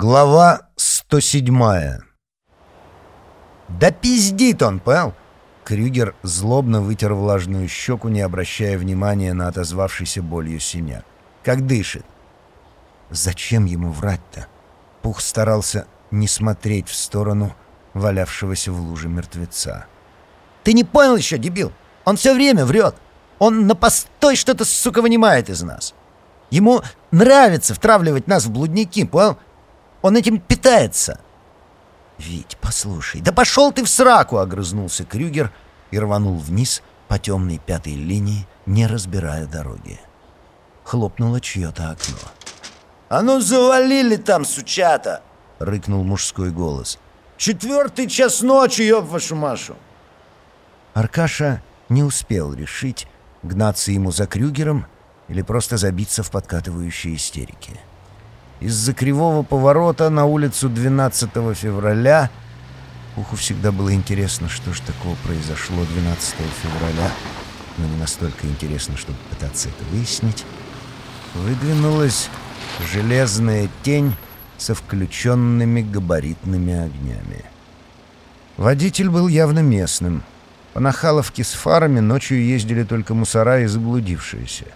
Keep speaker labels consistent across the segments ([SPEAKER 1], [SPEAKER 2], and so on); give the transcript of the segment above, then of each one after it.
[SPEAKER 1] Глава 107 «Да пиздит он, Пэл!» Крюгер злобно вытер влажную щеку, не обращая внимания на отозвавшийся болью синяк. «Как дышит!» «Зачем ему врать-то?» Пух старался не смотреть в сторону валявшегося в луже мертвеца. «Ты не понял еще, дебил? Он все время врет! Он на постой что-то, сука, вынимает из нас! Ему нравится втравливать нас в блудники, понял?» Он этим питается!» «Вить, послушай, да пошел ты в сраку!» — огрызнулся Крюгер и рванул вниз по темной пятой линии, не разбирая дороги. Хлопнуло чье-то окно. «А ну завалили там, сучата!» — рыкнул мужской голос. «Четвертый час ночи, ёб вашу Машу!» Аркаша не успел решить, гнаться ему за Крюгером или просто забиться в подкатывающие истерики. Из-за кривого поворота на улицу 12 февраля Уху всегда было интересно, что же такого произошло 12 февраля, но не настолько интересно, чтобы пытаться это выяснить. Выдвинулась железная тень со включенными габаритными огнями. Водитель был явно местным. По Нахаловке с фарами ночью ездили только мусора и заблудившиеся.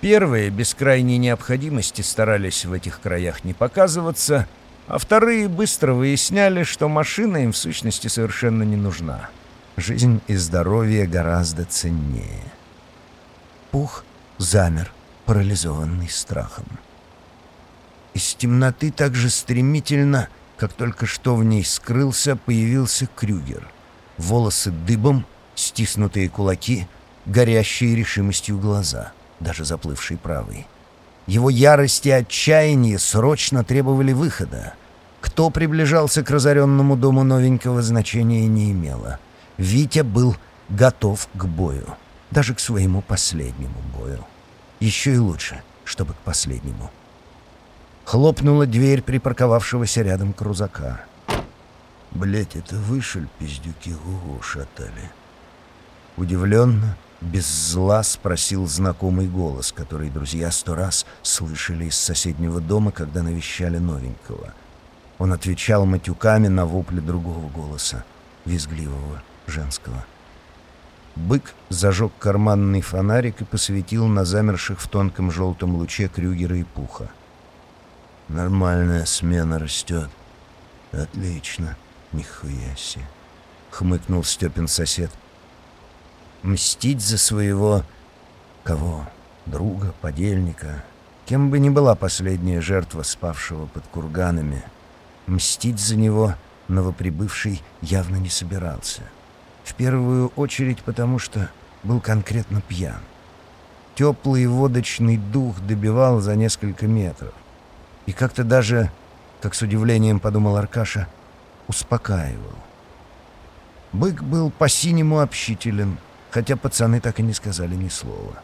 [SPEAKER 1] Первые без крайней необходимости старались в этих краях не показываться, а вторые быстро выясняли, что машина им в сущности совершенно не нужна. Жизнь и здоровье гораздо ценнее. Пух замер, парализованный страхом. Из темноты так же стремительно, как только что в ней скрылся, появился Крюгер. Волосы дыбом, стиснутые кулаки, горящие решимостью глаза — даже заплывший правый. Его ярость и отчаяние срочно требовали выхода. Кто приближался к разоренному дому новенького значения не имело. Витя был готов к бою. Даже к своему последнему бою. Еще и лучше, чтобы к последнему. Хлопнула дверь припарковавшегося рядом крузака. Блять, это вышель пиздюки гугу шатали. Удивленно, без зла спросил знакомый голос, который друзья сто раз слышали из соседнего дома, когда навещали новенького. Он отвечал матюками на вопли другого голоса, визгливого, женского. Бык зажег карманный фонарик и посветил на замерших в тонком желтом луче Крюгера и Пуха. «Нормальная смена растет. Отлично. Нихуя себе!» — хмыкнул Степин сосед — мстить за своего... кого? Друга, подельника. Кем бы ни была последняя жертва спавшего под курганами, мстить за него новоприбывший явно не собирался. В первую очередь потому, что был конкретно пьян. Теплый водочный дух добивал за несколько метров. И как-то даже, как с удивлением подумал Аркаша, успокаивал. Бык был по-синему общителен, хотя пацаны так и не сказали ни слова.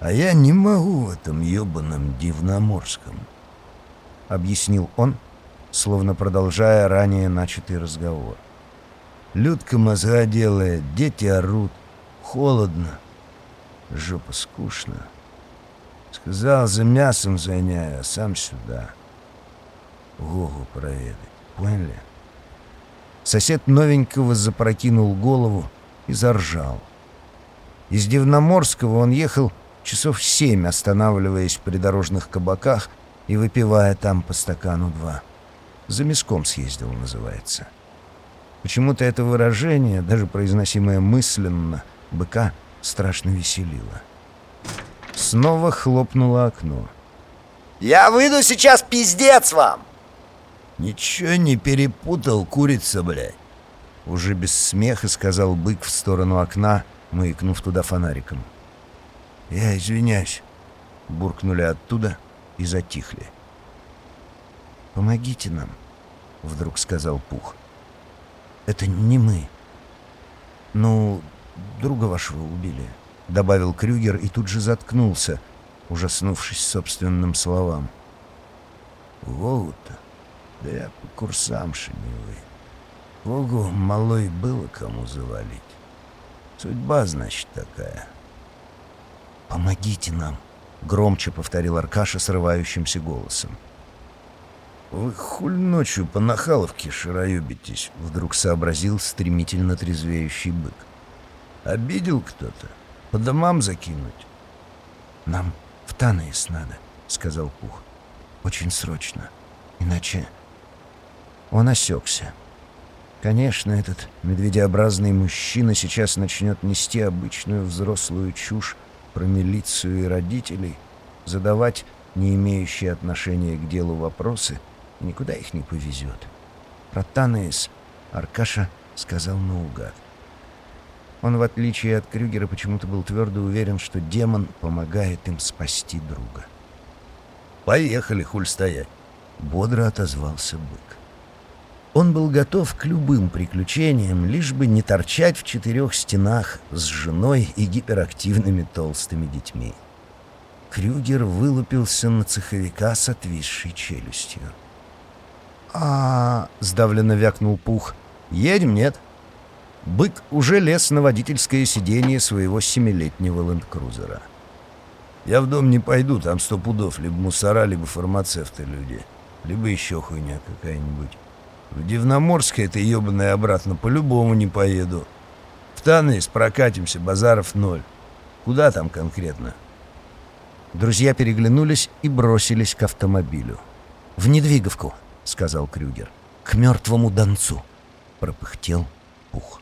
[SPEAKER 1] «А я не могу в этом ебаном Дивноморском», — объяснил он, словно продолжая ранее начатый разговор. «Людка мозга делает, дети орут, холодно, жопа скучно. Сказал, за мясом заняю, а сам сюда. Гогу проведать, поняли?» Сосед новенького запрокинул голову, и заржал. Из Дивноморского он ехал часов семь, останавливаясь в придорожных кабаках и выпивая там по стакану два. За миском съездил, называется. Почему-то это выражение, даже произносимое мысленно, быка страшно веселило. Снова хлопнуло окно. «Я выйду сейчас, пиздец вам!» «Ничего не перепутал, курица, блядь!» Уже без смеха сказал бык в сторону окна, маякнув туда фонариком. «Я извиняюсь», — буркнули оттуда и затихли. «Помогите нам», — вдруг сказал Пух. «Это не мы. Ну, друга вашего убили», — добавил Крюгер и тут же заткнулся, ужаснувшись собственным словам. «Воу-то, да я по курсам шеневый». Ого, малой было кому завалить. Судьба, значит, такая. «Помогите нам!» — громче повторил Аркаша срывающимся голосом. «Вы хуль ночью по нахаловке шароебитесь», — вдруг сообразил стремительно трезвеющий бык. «Обидел кто-то? По домам закинуть?»
[SPEAKER 2] «Нам в Танаис надо», — сказал Пух. «Очень срочно. Иначе...» Он осекся. Конечно, этот медведеобразный мужчина сейчас начнет нести обычную взрослую чушь про милицию и родителей, задавать не имеющие отношения к делу вопросы, и никуда их не повезет. Про Танаис Аркаша сказал наугад. Он, в отличие от Крюгера, почему-то был твердо уверен, что демон помогает им спасти друга.
[SPEAKER 1] «Поехали, хуль стоять!»
[SPEAKER 2] — бодро отозвался бык. Он был готов к любым приключениям, лишь бы не торчать в четырех стенах с женой и гиперактивными толстыми детьми. Крюгер вылупился на цеховика с отвисшей челюстью.
[SPEAKER 1] а, сдавленно вякнул Пух. «Едем, нет?» Бык уже лез на водительское сиденье своего семилетнего ленд-крузера. «Я в дом не пойду, там сто пудов, либо мусора, либо фармацевты люди, либо еще хуйня какая-нибудь. В Дивноморское это ебаное обратно по-любому не поеду. В Таннейс прокатимся, базаров ноль. Куда там конкретно?»
[SPEAKER 2] Друзья переглянулись и бросились к автомобилю. «В Недвиговку», — сказал Крюгер. «К мертвому донцу», — пропыхтел Пух.